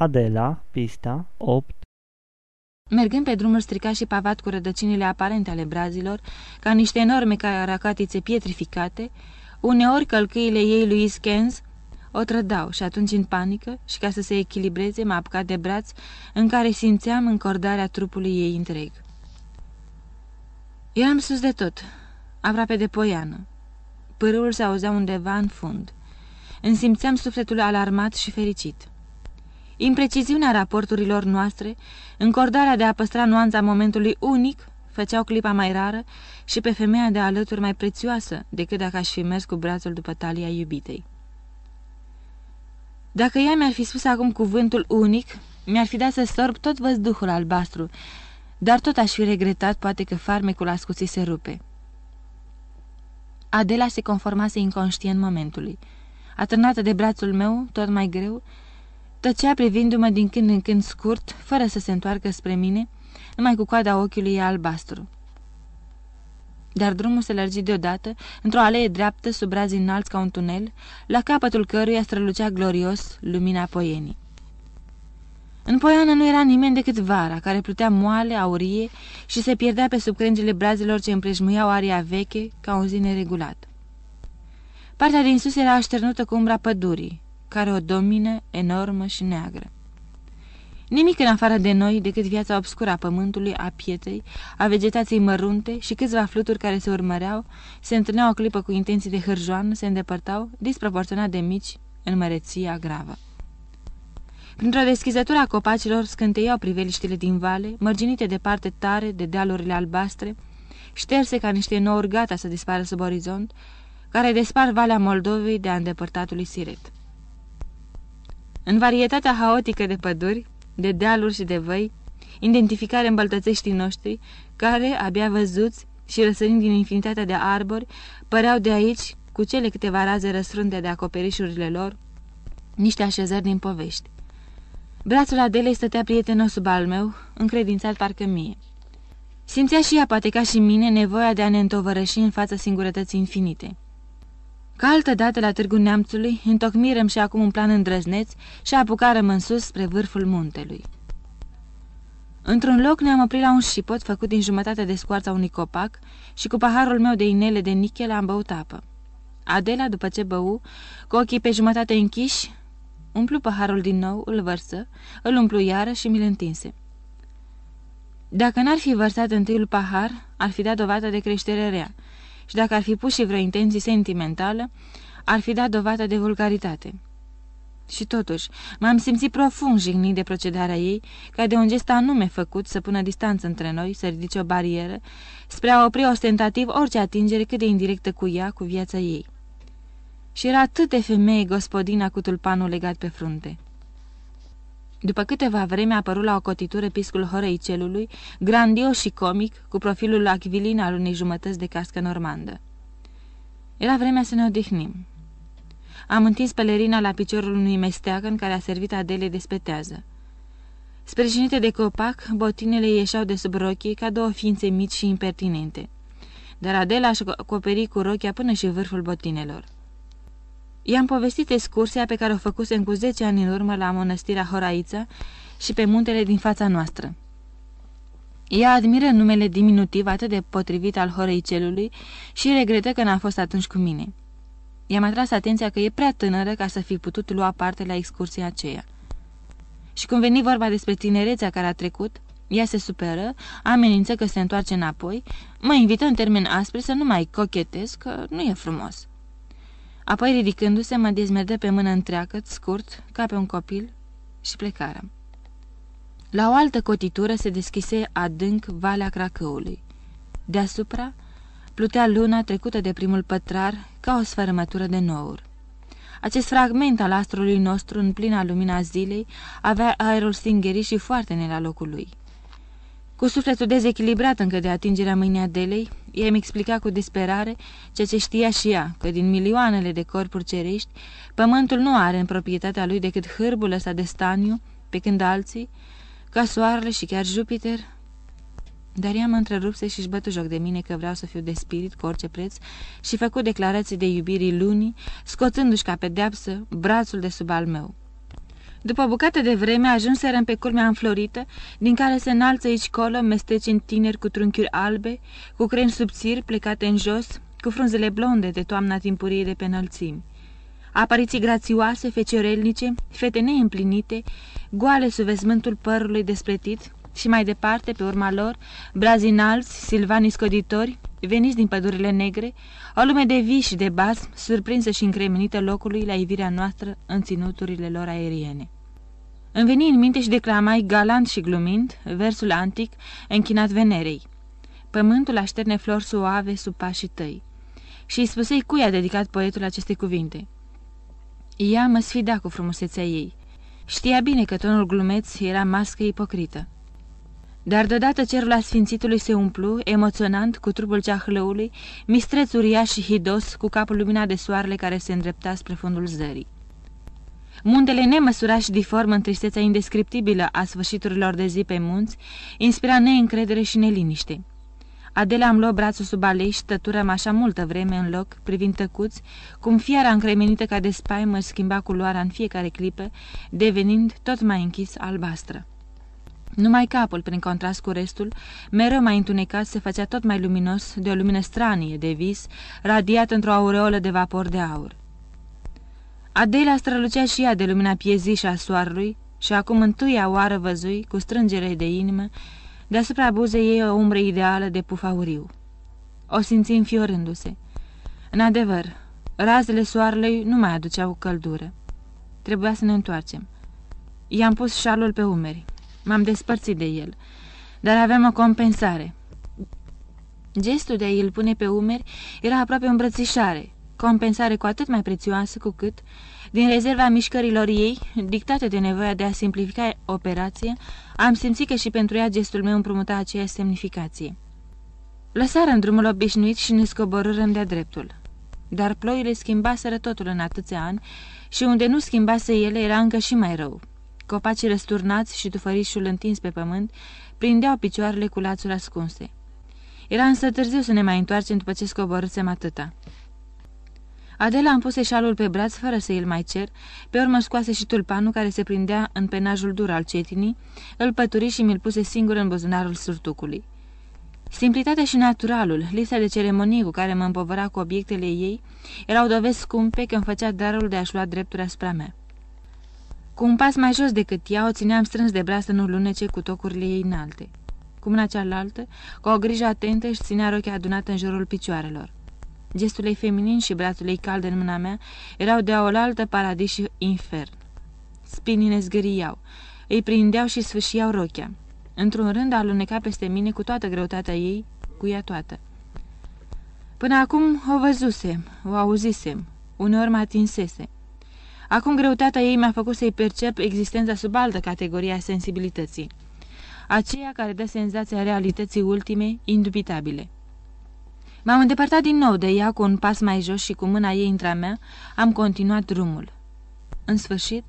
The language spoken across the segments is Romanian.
Adela, pista 8 Mergând pe drumul stricat și pavat cu rădăcinile aparente ale brazilor, ca niște enorme caracatițe pietrificate, uneori călcâile ei lui Skens o trădau și atunci în panică și ca să se echilibreze m-a apucat de braț în care simțeam încordarea trupului ei întreg. Eram sus de tot, aproape de poiană. Pârâul se auzea undeva în fund. Îmi simțeam sufletul alarmat și fericit. Impreciziunea raporturilor noastre, încordarea de a păstra nuanța momentului unic, făceau clipa mai rară și pe femeia de alături mai prețioasă decât dacă aș fi mers cu brațul după talia iubitei. Dacă ea mi-ar fi spus acum cuvântul unic, mi-ar fi dat să sorb tot văzduhul albastru, dar tot aș fi regretat poate că farmecul ascuțit se rupe. Adela se conformase inconștient momentului. Atârnată de brațul meu, tot mai greu, tăcea privindu-mă din când în când scurt, fără să se întoarcă spre mine, numai cu coada ochiului ei albastru. Dar drumul se lărgi deodată, într-o alee dreaptă, sub razi înalți ca un tunel, la capătul căruia strălucea glorios lumina poienii. În poiană nu era nimeni decât vara, care plutea moale, aurie și se pierdea pe sub crengile brazilor ce împrejmuiau aria veche ca un zi neregulat. Partea din sus era așternută cu umbra pădurii, care o domină, enormă și neagră. Nimic în afară de noi decât viața obscură a pământului, a pieței, a vegetației mărunte și câțiva fluturi care se urmăreau, se întâlneau o clipă cu intenții de hârjoană, se îndepărtau, disproporționat de mici, în măreția gravă. Printr-o deschizătură a copacilor scânteiau priveliștile din vale, mărginite departe tare de dealurile albastre, șterse ca niște nouri gata să dispară sub orizont, care despar Valea Moldovei de a îndepărtatului Siret. În varietatea haotică de păduri, de dealuri și de văi, identificare îmbăltățeștii noștri, care, abia văzuți și răsărind din infinitatea de arbori, păreau de aici, cu cele câteva raze răsfrunte de acoperișurile lor, niște așezări din povești. Brațul Adelei stătea prietenos sub al meu, încredințat parcă mie. Simțea și ea, poate ca și mine, nevoia de a ne întovărăși în fața singurătății infinite. Ca altă dată la Târgu Neamțului, întocmirăm și acum un plan îndrăzneț și apucarăm în sus spre vârful muntelui. Într-un loc ne-am oprit la un șipot făcut din jumătate de scoarța unui copac și cu paharul meu de inele de nichel am băut apă. Adela, după ce bău, cu ochii pe jumătate închiși, umplu paharul din nou, îl vărsă, îl umplu iară și mi-l întinse. Dacă n-ar fi vărsat întâiul pahar, ar fi dat dovadă de creștere rea, și dacă ar fi pus și vreo intenție sentimentală, ar fi dat dovadă de vulgaritate. Și totuși, m-am simțit profund jignit de procedarea ei, ca de un gest anume făcut să pună distanță între noi, să ridice o barieră, spre a opri ostentativ orice atingere cât de indirectă cu ea, cu viața ei. Și era atât de femeie gospodina cu tulpanul legat pe frunte. După câteva vreme a apărut la o cotitură piscul horăicelului, grandios și comic, cu profilul acvilin al unei jumătăți de cască normandă. Era vremea să ne odihnim. Am întins pelerina la piciorul unui mesteagăn care a servit Adele de spetează. Sprijinite de copac, botinele ieșeau de sub rochii ca două ființe mici și impertinente. Dar Adela aș acoperi cu rochia până și vârful botinelor. I-am povestit excursia pe care o făcusem cu 10 ani în urmă la mănăstirea Horaița și pe muntele din fața noastră. Ea admiră numele diminutiv atât de potrivit al Horăicelului și regretă că n-a fost atunci cu mine. I-am atras atenția că e prea tânără ca să fi putut lua parte la excursia aceea. Și când veni vorba despre tinerețea care a trecut, ea se superă, amenință că se întoarce înapoi, mă invită în termen aspre să nu mai cochetez, că nu e frumos. Apoi, ridicându-se, mă dezmerdă pe mână întreagă, scurt, ca pe un copil, și plecară. La o altă cotitură se deschise adânc Valea Cracăului. Deasupra plutea luna trecută de primul pătrar ca o sfărămătură de nouri. Acest fragment al astrului nostru, în plina lumina zilei, avea aerul stingerit și foarte ne la locul lui. Cu sufletul dezechilibrat încă de atingerea mâinii Adelei, ea îmi explica cu disperare ceea ce știa și ea, că din milioanele de corpuri cerești, pământul nu are în proprietatea lui decât hârbul ăsta de staniu, pe când alții, ca soarele și chiar Jupiter... Dar ea mă întrerupse și-și bătu joc de mine că vreau să fiu de spirit cu orice preț și făcut declarații de iubirii lunii, scoțându-și ca pedeapsă brațul de sub al meu. După o bucată de vreme ajunserăm pe culmea înflorită, din care se înalță aici colo mesteci tineri cu trunchiuri albe, cu creni subțiri plecate în jos, cu frunzele blonde de toamna timpurie de pe înălțimi. Apariții grațioase, feciorelnice, fete neîmplinite, goale sub vezmântul părului despletit și mai departe, pe urma lor, brazi înalți, silvani scoditori, veniți din pădurile negre, o lume de vii și de bas, surprinsă și încremenită locului la ivirea noastră în ținuturile lor aeriene. Îmi veni în minte și declamai galant și glumind versul antic închinat Venerei. Pământul așterne flori suave sub pașii tăi. Și îi spusei cui a dedicat poetul aceste cuvinte. Ea mă sfida cu frumusețea ei. Știa bine că tonul glumeț era mască ipocrită. Dar deodată cerul asfințitului se umplu, emoționant, cu trupul ceahlăului, mistreț uriaș și hidos, cu capul luminat de soarele care se îndrepta spre fundul zării. Muntele nemăsurat și diform în tristețea indescriptibilă a sfârșiturilor de zi pe munți, inspira neîncredere și neliniște. Adela am luat brațul sub aleși și tăturăm așa multă vreme în loc, privind tăcuți, cum fiara încremenită ca de spaimă schimba culoarea în fiecare clipă, devenind tot mai închis albastră. Numai capul, prin contrast cu restul, mereu mai întunecat, se făcea tot mai luminos de o lumină stranie de vis, radiat într-o aureolă de vapor de aur. Adela strălucea și ea de lumina piezii și a soarelui și acum întâia oară văzui, cu strângere de inimă, deasupra buzei ei o umbră ideală de pufauriu. O simți înfiorându-se. În adevăr, razele soarelui nu mai aduceau căldură. Trebuia să ne întoarcem. I-am pus șalul pe umeri. M-am despărțit de el, dar aveam o compensare. Gestul de a-i pune pe umeri era aproape o îmbrățișare, compensare cu atât mai prețioasă cu cât, din rezerva mișcărilor ei, dictate de nevoia de a simplifica operația, am simțit că și pentru ea gestul meu împrumuta aceeași semnificație. Lăsară în drumul obișnuit și ne scoborârăm de-a dreptul. Dar ploile schimbaseră totul în atâția ani și unde nu schimbase ele era încă și mai rău. Copacii răsturnați și tufărișul întins pe pământ prindeau picioarele cu lațuri ascunse. Era însă târziu să ne mai întoarcem după ce scoborâsem atâta. Adela îmi puse șalul pe braț fără să îl mai cer, pe urmă scoase și tulpanul care se prindea în penajul dur al cetinii, îl pături și mi-l puse singur în buzunarul surtucului. Simplitatea și naturalul, lista de ceremonie cu care mă împovăra cu obiectele ei, erau dovezi scumpe că îmi făcea darul de a-și lua drepturi asupra mea. Cu un pas mai jos decât ea, o țineam strâns de braț să nu lunece cu tocurile ei înalte. Cu mâna cealaltă, cu o grijă atentă, își ținea rochia adunată în jurul picioarelor. Gestul ei feminin și brațul ei cald în mâna mea erau de oaltă paradis și infern. Spinii ne zgâriau, îi prindeau și sfâșiau rochia. Într-un rând aluneca peste mine cu toată greutatea ei, cu ea toată. Până acum o văzusem, o auzisem, uneori mă atinsese. Acum greutatea ei mi-a făcut să-i percep existența sub altă categorie a sensibilității, aceea care dă senzația realității ultime, indubitabile. M-am îndepărtat din nou de ea cu un pas mai jos și cu mâna ei între mea am continuat drumul. În sfârșit,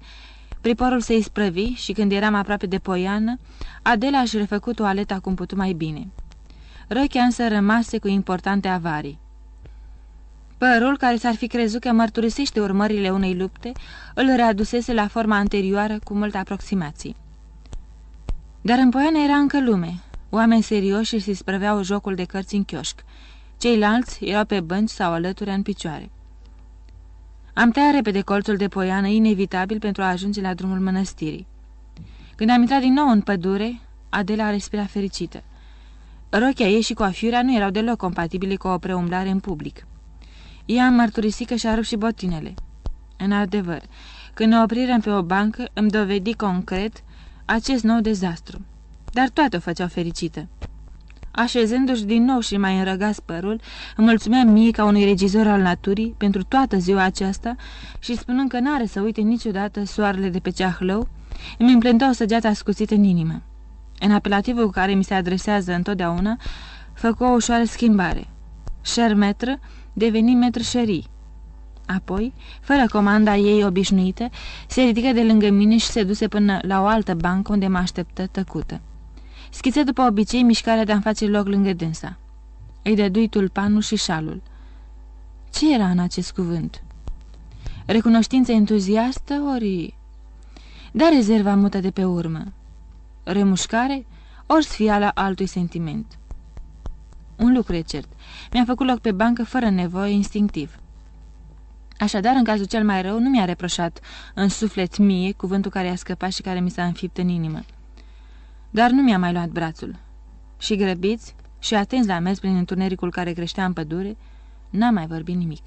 priporul se isprăvi și când eram aproape de poiană, Adela a-și refăcut toaleta cum putu mai bine. Rochea însă rămase cu importante avarii. Părul, care s-ar fi crezut că mărturisește urmările unei lupte, îl readusese la forma anterioară cu multă aproximație. Dar în poiană era încă lume, oameni serioși și se sprăveau jocul de cărți în chioșc. Ceilalți erau pe bănci sau alături în picioare. Am tăiat repede colțul de poiană, inevitabil pentru a ajunge la drumul mănăstirii. Când am intrat din nou în pădure, Adela a respirat fericită. Rochia ei și coafiura nu erau deloc compatibile cu o preumblare în public. Ea am mărturisit că și-a rupt și botinele. În adevăr, când ne oprirăm pe o bancă, îmi dovedi concret acest nou dezastru. Dar toate o făceau fericită. Așezându-și din nou și mai înrăgat părul, îmi mulțumea mie ca unui regizor al naturii pentru toată ziua aceasta și spunând că n-are să uite niciodată soarele de pe ceahlău, îmi împlântă o săgeată ascuțită în inimă. În apelativul cu care mi se adresează întotdeauna, făcu o ușoară schimbare. Șermetră deveni metrșerii. Apoi, fără comanda ei obișnuită, se ridică de lângă mine și se duse până la o altă bancă unde mă așteptă tăcută. Schiță după obicei mișcarea de a-mi face loc lângă dânsa. Îi dădui tulpanul și șalul. Ce era în acest cuvânt? Recunoștință entuziastă ori... Da rezerva mută de pe urmă. Remușcare ori sfiala altui sentiment. Un lucru e cert. Mi-a făcut loc pe bancă fără nevoie, instinctiv. Așadar, în cazul cel mai rău, nu mi-a reproșat în suflet mie cuvântul care a scăpat și care mi s-a înfipt în inimă. Dar nu mi-a mai luat brațul. Și grăbiți, și atenți la mers prin întunericul care creștea în pădure, n-a mai vorbit nimic.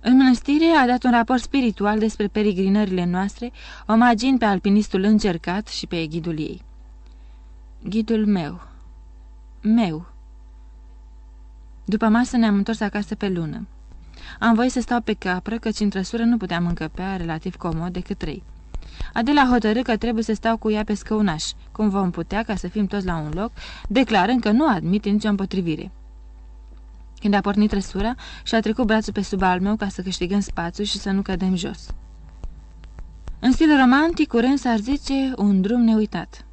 În mănăstire a dat un raport spiritual despre peregrinările noastre, omagind pe alpinistul încercat și pe ghidul ei. Ghidul meu. Meu. După masă ne-am întors acasă pe lună. Am voie să stau pe capră, căci în trăsură nu puteam încăpea relativ comod decât trei. Adela hotărâ că trebuie să stau cu ea pe scăunaș, cum vom putea ca să fim toți la un loc, declarând că nu admit nicio împotrivire. Când a pornit trăsura, și-a trecut brațul pe sub al meu ca să câștigăm spațiu și să nu cădem jos. În stil romantic, curând s-ar zice un drum neuitat.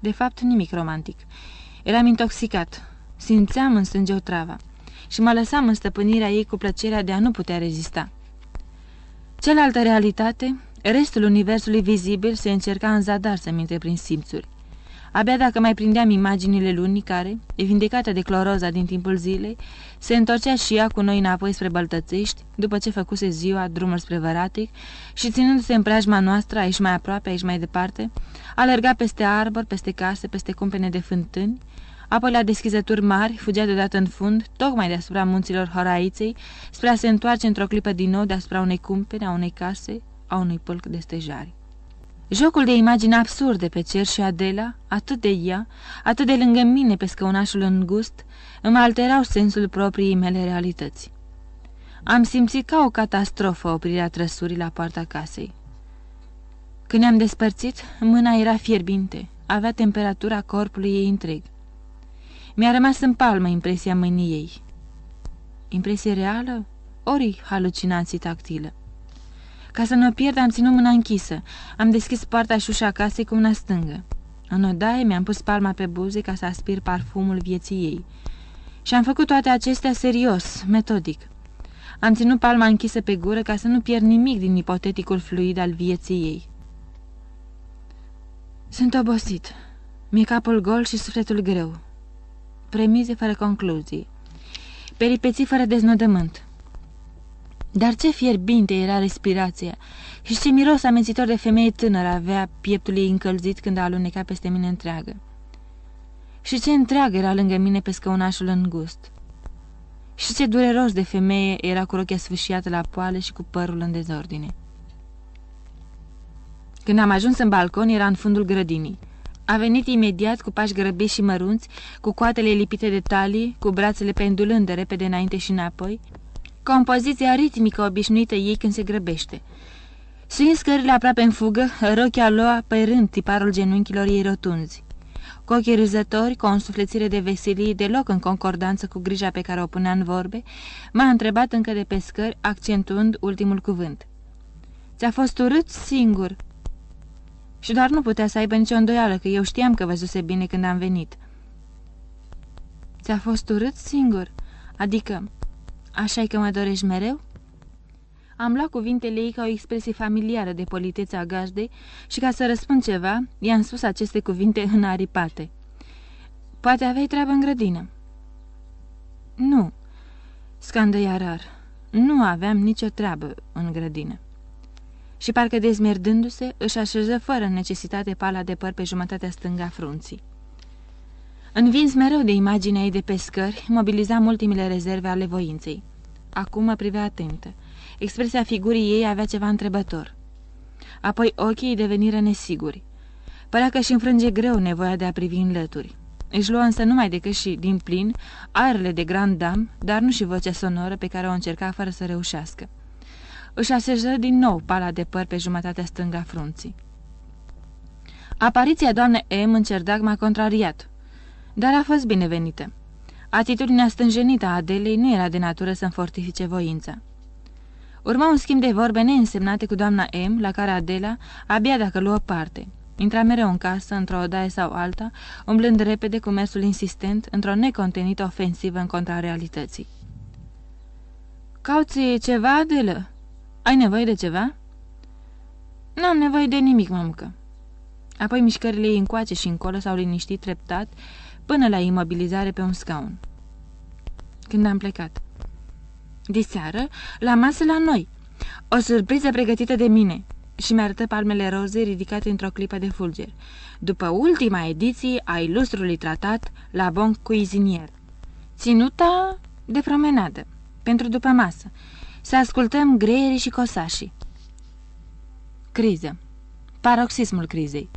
De fapt, nimic romantic. Eram intoxicat. Simțeam în sânge o trava și mă lăsam în stăpânirea ei cu plăcerea de a nu putea rezista. Cealaltă realitate, restul universului vizibil, se încerca în zadar să-mi intre prin simțuri. Abia dacă mai prindeam imaginile lunii care, vindecată de cloroza din timpul zilei, se întorcea și ea cu noi înapoi spre Băltățești, după ce făcuse ziua drumul spre Văratic și ținându-se în preajma noastră, aici mai aproape, aici mai departe, alerga peste arbori, peste case, peste cumpene de fântâni, apoi la deschizături mari, fugea deodată în fund, tocmai deasupra munților Horaiței, spre a se întoarce într-o clipă din nou deasupra unei cumpene, a unei case, a unui pâlc de stejari. Jocul de imagini absurde pe cer și Adela, atât de ea, atât de lângă mine pe scăunașul îngust, îmi alterau sensul propriei mele realități. Am simțit ca o catastrofă oprirea trăsurii la poarta casei. Când ne-am despărțit, mâna era fierbinte, avea temperatura corpului ei întreg. Mi-a rămas în palmă impresia mâinii ei. Impresie reală? Ori halucinații tactilă? Ca să nu pierd, am ținut mâna închisă. Am deschis poarta și ușa casei cu una stângă. În odaie mi-am pus palma pe buze ca să aspir parfumul vieții ei. Și am făcut toate acestea serios, metodic. Am ținut palma închisă pe gură ca să nu pierd nimic din ipoteticul fluid al vieții ei. Sunt obosit. Mi-e capul gol și sufletul greu. Premize fără concluzii. Peripeții fără deznodământ. Dar ce fierbinte era respirația și ce miros amenzitor de femeie tânără avea pieptul ei încălzit când a alunecat peste mine întreagă. Și ce întreagă era lângă mine pe scăunașul îngust. Și ce dureros de femeie era cu rochia sfâșiată la poale și cu părul în dezordine. Când am ajuns în balcon, era în fundul grădinii. A venit imediat cu pași grăbiți și mărunți, cu coatele lipite de talii, cu brațele pendulând de repede înainte și înapoi, compoziția ritmică obișnuită ei când se grăbește. Suind scările aproape în fugă, rochia lua rând tiparul genunchilor ei rotunzi. Cu ochii râzători, cu o însuflețire de veselie deloc în concordanță cu grija pe care o punea în vorbe, m-a întrebat încă de pe scări, accentuând ultimul cuvânt. Ți-a fost urât singur?" Și doar nu putea să aibă nicio îndoială, că eu știam că văzuse bine când am venit. Ți-a fost urât singur? Adică, așa că mă dorești mereu?" Am luat cuvintele ei ca o expresie familiară de politețe a gajdei și ca să răspund ceva, i-am spus aceste cuvinte înaripate. Poate aveai treabă în grădină." Nu," scandă iar rar. Nu aveam nicio treabă în grădină și parcă dezmerdându-se, își așeză fără necesitate pala de păr pe jumătatea stânga frunții. Învins mereu de imaginea ei de pescări, mobiliza ultimile rezerve ale voinței. Acum mă privea atentă. Expresia figurii ei avea ceva întrebător. Apoi ochii îi deveniră nesiguri. Părea că și înfrânge greu nevoia de a privi în lături. Își lua însă numai decât și, din plin, aerele de grand dam, dar nu și vocea sonoră pe care o încerca fără să reușească își aseză din nou pala de păr pe jumătatea stângă a frunții. Apariția doamnei M în cerdac m-a contrariat, dar a fost binevenită. Atitudinea stânjenită a Adelei nu era de natură să-mi fortifice voința. Urma un schimb de vorbe neînsemnate cu doamna M, la care Adela, abia dacă luă parte. Intra mereu în casă, într-o odaie sau alta, umblând repede cu mersul insistent, într-o necontenită ofensivă în contra realității. Cauți ceva, Adelă?" Ai nevoie de ceva?" N-am nevoie de nimic, mamucă. Apoi mișcările ei încoace și încolo s-au liniștit treptat până la imobilizare pe un scaun. Când am plecat. Diseară, la masă la noi. O surpriză pregătită de mine și mi-arătă palmele roze ridicate într-o clipă de fulger, după ultima ediție a ilustrului tratat la Bon Cuisinier. Ținuta de promenadă, pentru după masă, să ascultăm greierii și cosașii. Criză. Paroxismul crizei.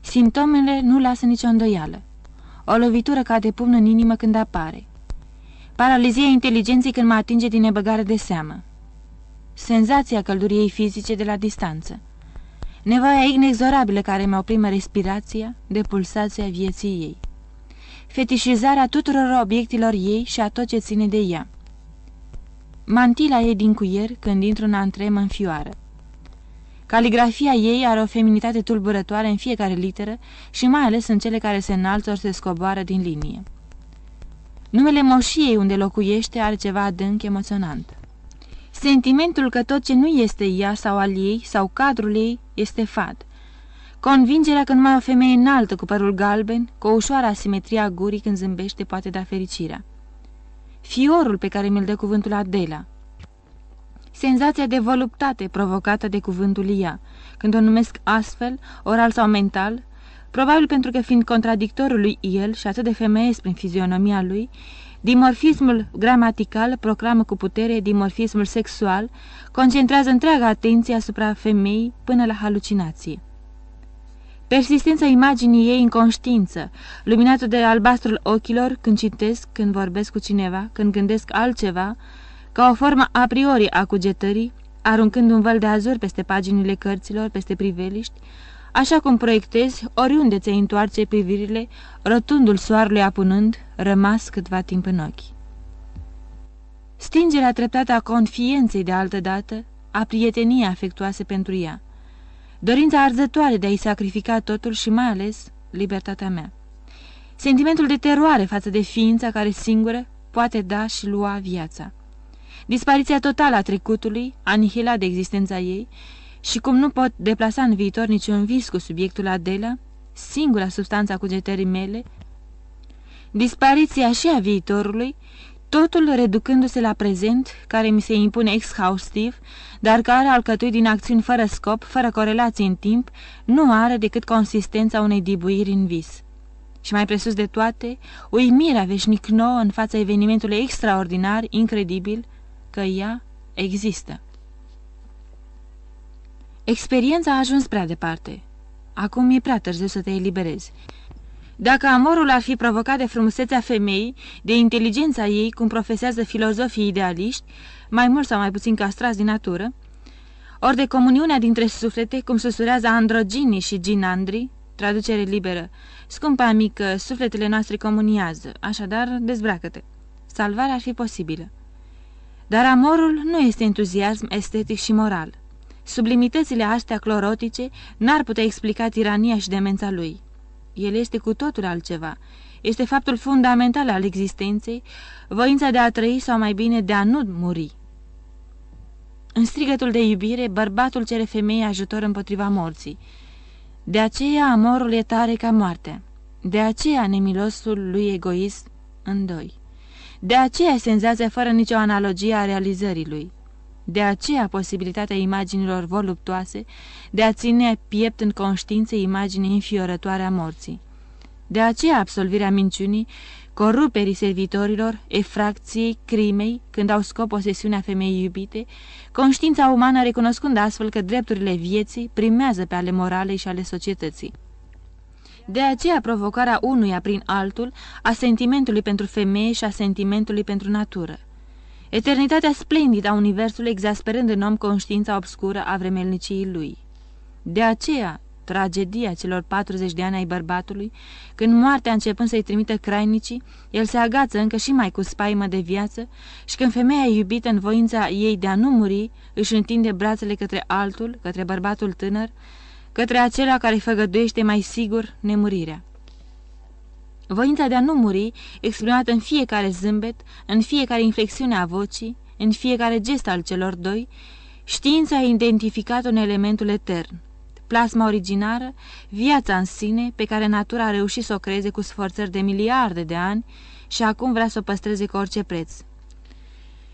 Simptomele nu lasă nicio îndoială. O lovitură cade pumn în inimă când apare. Paralizia inteligenței când mă atinge din nebăgare de seamă. Senzația călduriei fizice de la distanță. Nevoia inexorabilă care mă oprimă respirația de pulsația vieții ei. Fetișizarea tuturor obiectilor ei și a tot ce ține de ea. Mantila ei din cuier când intru în antre mă înfioară. Caligrafia ei are o feminitate tulburătoare în fiecare literă și mai ales în cele care se înalță ori se scoboară din linie. Numele moșiei unde locuiește are ceva adânc emoționant. Sentimentul că tot ce nu este ea sau al ei sau cadrul ei este fad. Convingerea că numai o femeie înaltă cu părul galben, cu o ușoară asimetrie a gurii când zâmbește poate da fericirea. Fiorul pe care mi-l dă cuvântul Adela. Senzația de voluptate provocată de cuvântul ea, când o numesc astfel, oral sau mental, probabil pentru că fiind contradictorul lui el și atât de femeiesc prin fizionomia lui, dimorfismul gramatical proclamă cu putere dimorfismul sexual, concentrează întreaga atenție asupra femeii până la halucinație. Persistența imaginii ei în conștiință, luminată de albastrul ochilor când citesc, când vorbesc cu cineva, când gândesc altceva, ca o formă a priori a cugetării, aruncând un val de azur peste paginile cărților, peste priveliști, așa cum proiectezi oriunde ți întoarce privirile, rotundul soarelui apunând, rămas câtva timp în ochi. Stingerea treptată a confienței de altă dată, a prieteniei afectuoase pentru ea, dorința arzătoare de a-i sacrifica totul și mai ales libertatea mea. Sentimentul de teroare față de ființa care singură poate da și lua viața. Dispariția totală a trecutului, anihilat de existența ei, și cum nu pot deplasa în viitor niciun vis cu subiectul Adela, singura substanță a cugetării mele, dispariția și a viitorului, totul reducându-se la prezent, care mi se impune exhaustiv, dar care, alcătuit din acțiuni fără scop, fără corelații în timp, nu are decât consistența unei dibuiri în vis. Și mai presus de toate, uimirea veșnic nouă în fața evenimentului extraordinar, incredibil, că ea există. Experiența a ajuns prea departe. Acum e prea târziu să te eliberezi. Dacă amorul ar fi provocat de frumusețea femeii, de inteligența ei, cum profesează filozofii idealiști, mai mult sau mai puțin castrați din natură, ori de comuniunea dintre suflete, cum susurează androginii și ginandri, traducere liberă, scumpa mică, sufletele noastre comuniază, așadar dezbracă-te. Salvarea ar fi posibilă. Dar amorul nu este entuziasm estetic și moral. Sublimitățile astea clorotice n-ar putea explica tirania și demența lui. El este cu totul altceva. Este faptul fundamental al existenței, voința de a trăi sau mai bine de a nu muri. În strigătul de iubire, bărbatul cere femeii ajutor împotriva morții. De aceea amorul e tare ca moartea. De aceea nemilosul lui egoist în doi. De aceea senzația fără nicio analogie a realizării lui. De aceea posibilitatea imaginilor voluptoase de a ține piept în conștiință imagini înfiorătoare a morții. De aceea absolvirea minciunii, coruperii servitorilor, efracției, crimei, când au scop posesiunea femeii iubite, conștiința umană recunoscând astfel că drepturile vieții primează pe ale moralei și ale societății. De aceea provocarea unuia prin altul a sentimentului pentru femeie și a sentimentului pentru natură. Eternitatea splendidă a universului exasperând în om conștiința obscură a vremelniciei lui. De aceea, tragedia celor 40 de ani ai bărbatului, când moartea începând să-i trimită crainicii, el se agață încă și mai cu spaimă de viață și când femeia iubită în voința ei de a nu muri, își întinde brațele către altul, către bărbatul tânăr, către acela care făgăduiește mai sigur nemurirea. Voința de a nu muri, exprimată în fiecare zâmbet, în fiecare inflexiune a vocii, în fiecare gest al celor doi, știința a identificat un elementul etern, plasma originară, viața în sine, pe care natura a reușit să o creeze cu sforțări de miliarde de ani și acum vrea să o păstreze cu orice preț.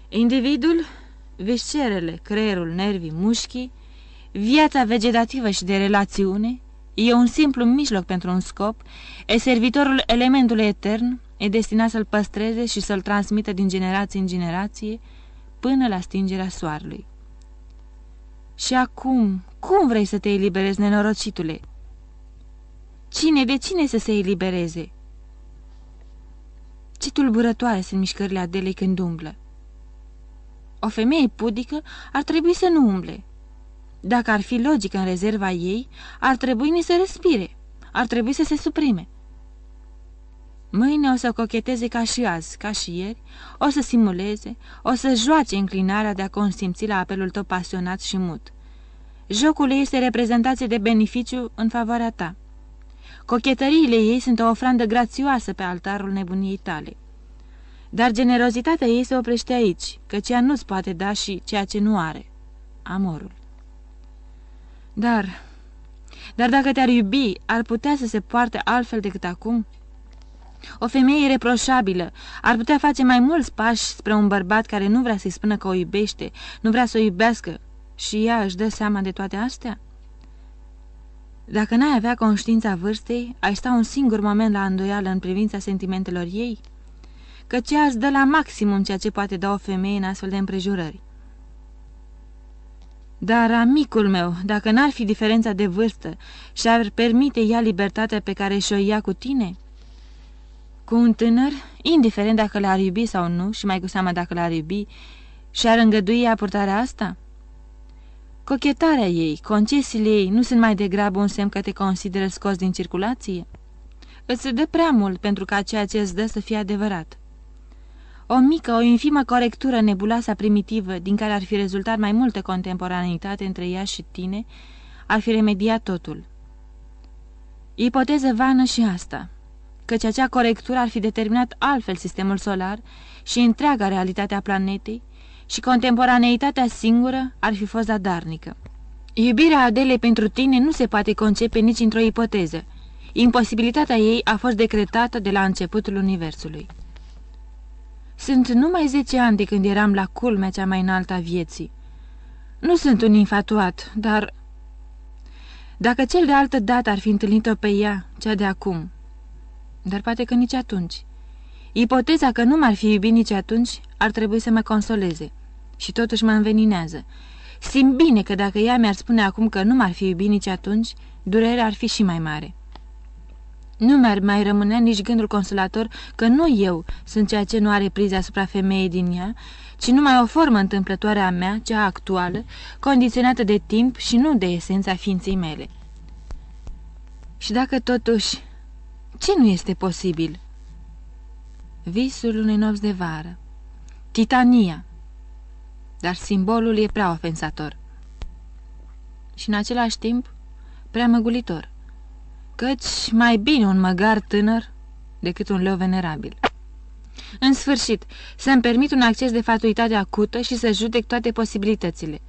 Individul, viscerele, creierul, nervii, mușchii, viața vegetativă și de relațiune, e un simplu mijloc pentru un scop, e servitorul elementului etern, e destinat să-l păstreze și să-l transmită din generație în generație până la stingerea soarelui. Și acum, cum vrei să te eliberezi, nenorocitule? Cine de cine să se elibereze? Ce tulburătoare sunt mișcările Adelei când umblă. O femeie pudică ar trebui să nu umble. Dacă ar fi logică în rezerva ei, ar trebui ni să respire, ar trebui să se suprime. Mâine o să cocheteze ca și azi, ca și ieri, o să simuleze, o să joace înclinarea de a consimți la apelul tău pasionat și mut. Jocul ei este reprezentație de beneficiu în favoarea ta. Cochetăriile ei sunt o ofrandă grațioasă pe altarul nebuniei tale. Dar generozitatea ei se oprește aici, căci ea nu-ți poate da și ceea ce nu are. Amorul. Dar... Dar dacă te-ar iubi, ar putea să se poarte altfel decât acum? O femeie ireproșabilă ar putea face mai mulți pași spre un bărbat care nu vrea să-i spună că o iubește, nu vrea să o iubească și ea își dă seama de toate astea? Dacă n-ai avea conștiința vârstei, ai sta un singur moment la îndoială în privința sentimentelor ei? Căci ea îți dă la maximum ceea ce poate da o femeie în astfel de împrejurări. Dar, amicul meu, dacă n-ar fi diferența de vârstă și ar permite ea libertatea pe care și-o ia cu tine? Cu un tânăr, indiferent dacă l-ar iubi sau nu, și mai cu seama dacă l-ar iubi, și-ar îngădui ea purtarea asta? Cochetarea ei, concesiile ei, nu sunt mai degrabă un semn că te consideră scos din circulație? Îți dă prea mult pentru ca ceea ce îți dă să fie adevărat. O mică, o infimă corectură nebuloasa primitivă, din care ar fi rezultat mai multă contemporaneitate între ea și tine, ar fi remediat totul. Ipoteză vană și asta, căci acea corectură ar fi determinat altfel sistemul solar și întreaga realitate a planetei, și contemporaneitatea singură ar fi fost zadarnică. Iubirea Adelei pentru tine nu se poate concepe nici într-o ipoteză. Imposibilitatea ei a fost decretată de la începutul Universului. Sunt numai zece ani de când eram la culmea cea mai înaltă a vieții. Nu sunt un infatuat, dar... Dacă cel de altă dată ar fi întâlnit-o pe ea, cea de acum... Dar poate că nici atunci. Ipoteza că nu m-ar fi iubit nici atunci ar trebui să mă consoleze. Și totuși mă înveninează. Simt bine că dacă ea mi-ar spune acum că nu m-ar fi iubit nici atunci, durerea ar fi și mai mare. Nu mi-ar mai rămânea nici gândul consolator că nu eu sunt ceea ce nu are priză asupra femeii din ea, ci numai o formă întâmplătoare a mea, cea actuală, condiționată de timp și nu de esența ființei mele. Și dacă totuși... Ce nu este posibil? Visul unei nopți de vară. Titania. Dar simbolul e prea ofensator. Și în același timp prea măgulitor. Căci mai bine un măgar tânăr decât un leu venerabil. În sfârșit, să-mi permit un acces de fatuitate acută și să judec toate posibilitățile.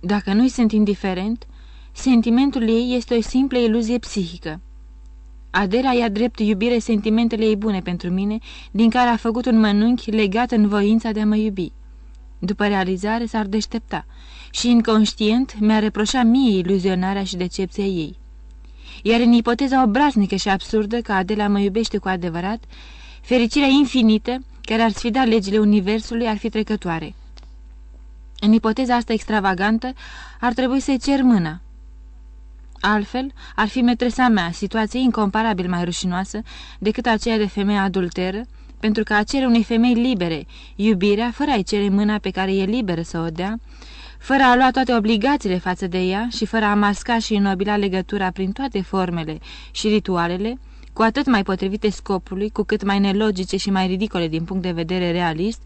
Dacă nu-i sunt indiferent, sentimentul ei este o simplă iluzie psihică. Adela i-a drept iubire sentimentele ei bune pentru mine, din care a făcut un mănunchi legat în voința de a mă iubi. După realizare s-ar deștepta și, inconștient, mi-a reproșat mie iluzionarea și decepția ei. Iar în ipoteza obraznică și absurdă că Adela mă iubește cu adevărat, fericirea infinită, care ar sfida legile Universului, ar fi trecătoare. În ipoteza asta extravagantă, ar trebui să-i cer mâna, Altfel, ar fi metresa mea, situație incomparabil mai rușinoasă decât aceea de femeie adulteră, pentru că a cere unei femei libere iubirea, fără a-i cere mâna pe care e liberă să o dea, fără a lua toate obligațiile față de ea și fără a masca și înobila legătura prin toate formele și ritualele, cu atât mai potrivite scopului, cu cât mai nelogice și mai ridicole din punct de vedere realist,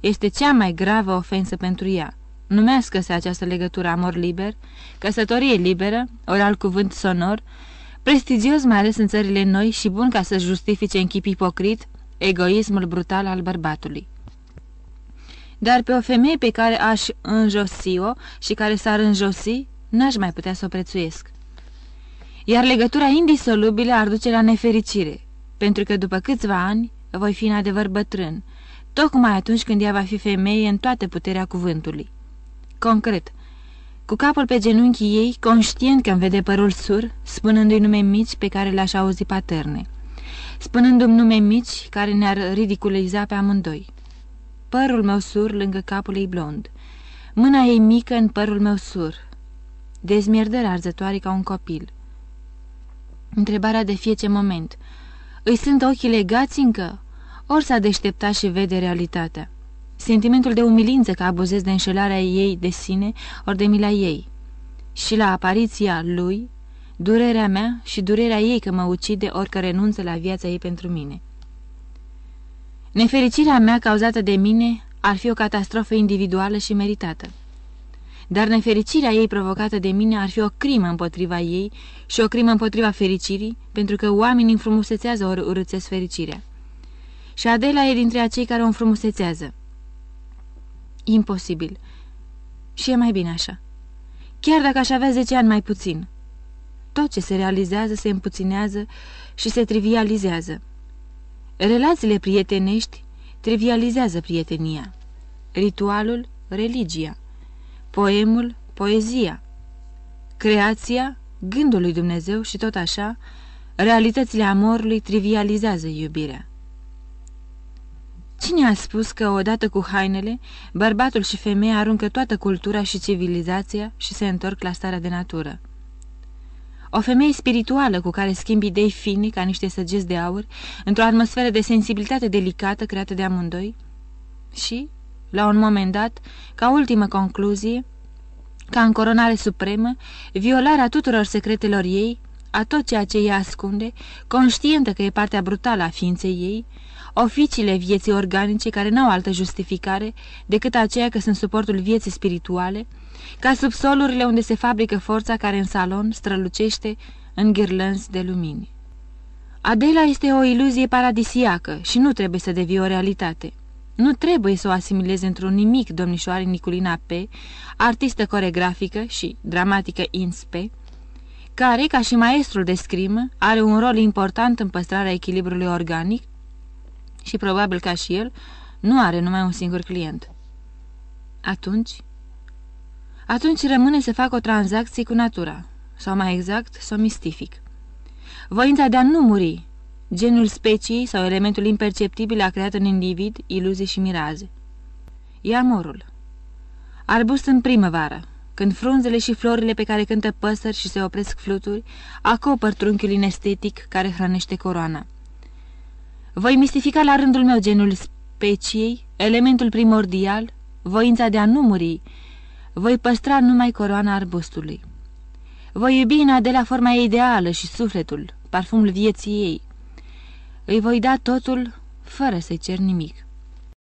este cea mai gravă ofensă pentru ea. Numească-se această legătură amor liber, căsătorie liberă, ori alt cuvânt sonor, prestigios mai ales în țările noi și bun ca să justifice în chip ipocrit egoismul brutal al bărbatului. Dar pe o femeie pe care aș înjosi-o și care s-ar înjosi, n-aș mai putea să o prețuiesc. Iar legătura indisolubilă ar duce la nefericire, pentru că după câțiva ani voi fi în adevăr bătrân, tocmai atunci când ea va fi femeie în toată puterea cuvântului. Concret, cu capul pe genunchii ei, conștient că îmi vede părul sur, spunându-i nume mici pe care le-aș auzi paterne, spunându-mi nume mici care ne-ar ridiculiza pe amândoi. Părul meu sur lângă capul ei blond, mâna ei mică în părul meu sur, dezmierdări arzătoare ca un copil. Întrebarea de fie ce moment. Îi sunt ochii legați încă? Ori s-a deșteptat și vede realitatea? Sentimentul de umilință că abuzez de înșelarea ei de sine ori de mila ei. Și la apariția lui, durerea mea și durerea ei că mă ucide ori că renunță la viața ei pentru mine. Nefericirea mea cauzată de mine ar fi o catastrofă individuală și meritată. Dar nefericirea ei provocată de mine ar fi o crimă împotriva ei și o crimă împotriva fericirii, pentru că oamenii înfrumusețează ori urâțesc fericirea. Și Adela e dintre acei care o înfrumusețează. Imposibil. Și e mai bine așa. Chiar dacă aș avea zece ani mai puțin. Tot ce se realizează se împuținează și se trivializează. Relațiile prietenești trivializează prietenia. Ritualul, religia. Poemul, poezia. Creația, gândul lui Dumnezeu și tot așa, realitățile amorului trivializează iubirea. Cine a spus că, odată cu hainele, bărbatul și femeia aruncă toată cultura și civilizația și se întorc la starea de natură? O femeie spirituală cu care schimbi idei fine ca niște săgeți de aur, într-o atmosferă de sensibilitate delicată creată de amândoi? Și, la un moment dat, ca ultimă concluzie, ca în coronare supremă, violarea tuturor secretelor ei, a tot ceea ce ea ascunde, conștientă că e partea brutală a ființei ei, oficiile vieții organice care n-au altă justificare decât aceea că sunt suportul vieții spirituale, ca subsolurile unde se fabrică forța care în salon strălucește în ghirlănzi de lumini. Adela este o iluzie paradisiacă și nu trebuie să devie o realitate. Nu trebuie să o asimileze într-un nimic domnișoare Niculina P., artistă coregrafică și dramatică inspe, care, ca și maestrul de scrimă, are un rol important în păstrarea echilibrului organic și probabil ca și el, nu are numai un singur client. Atunci? Atunci rămâne să fac o tranzacție cu natura, sau mai exact, să o mistific. Voința de a nu muri, genul speciei sau elementul imperceptibil a creat în individ iluzii și miraze. E amorul. Arbust în primăvară, când frunzele și florile pe care cântă păsări și se opresc fluturi, acopăr trunchiul inestetic care hrănește coroana. Voi mistifica la rândul meu genul speciei, elementul primordial, voința de a nu muri. Voi păstra numai coroana arbustului. Voi iubi în Adela forma ei ideală și sufletul, parfumul vieții ei. Îi voi da totul fără să-i cer nimic.